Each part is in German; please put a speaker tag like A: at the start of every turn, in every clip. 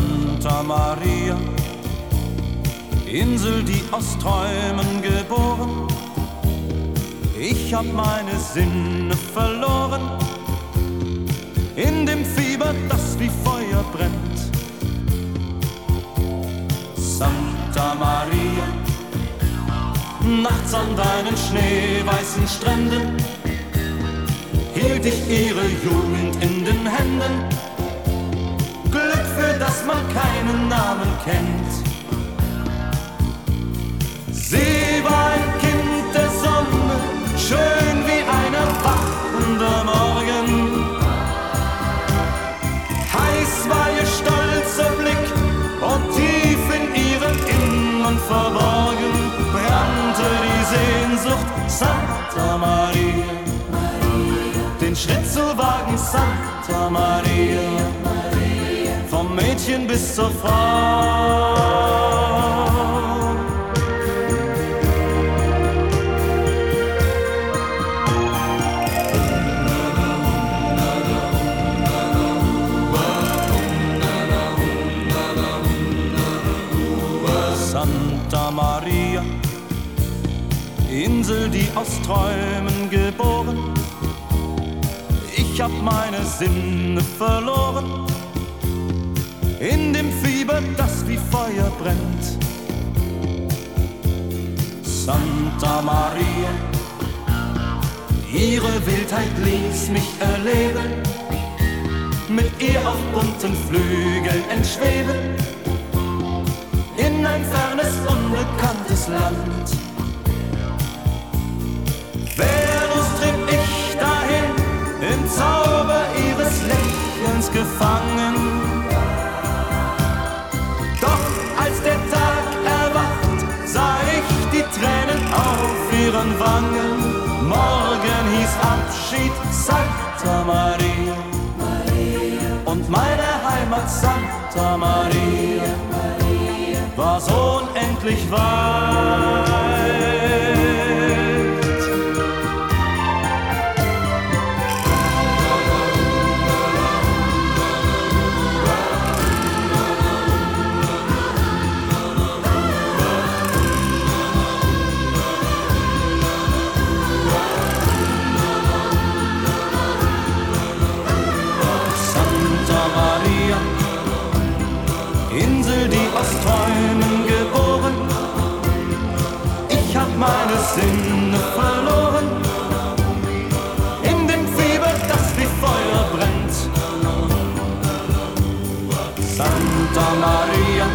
A: Santa Maria, Insel, die aus Träumen geboren. Ich hab meine Sinne verloren in dem Fieber, das wie Feuer brennt. Santa Maria, nachts an deinen schneeweißen Stränden hielt ich ihre Jugend in den Händen. Man keinen Namen kennt. Sie war ein Kind der Sonne, schön wie ein erwachender Morgen. Heiß war ihr stolzer Blick und tief in ihrem Innern verborgen brannte die Sehnsucht Santa Maria. Den Schritt zu wagen, Santa Maria, Mädchen bis zur Frau. Santa Maria, Insel, die aus Träumen geboren. Ich hab meine Sinne verloren wie Feuer brennt. Santa Maria, ihre Wildheit ließ mich erleben, mit ihr auf bunten Flügeln entschweben in ein fernes, unbekanntes Land. Ihren Wangen. Morgen hieß Abschied Santa Maria. Und meine Heimat Santa Maria war so unendlich weit. Aus Träumen geboren. Ich hab meine Sinne verloren in dem Fieber, das wie Feuer brennt. Santa Maria,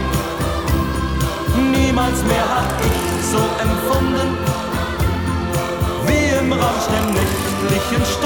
A: niemals mehr hab ich so empfunden wie im Rausch der nächtlichen Stunden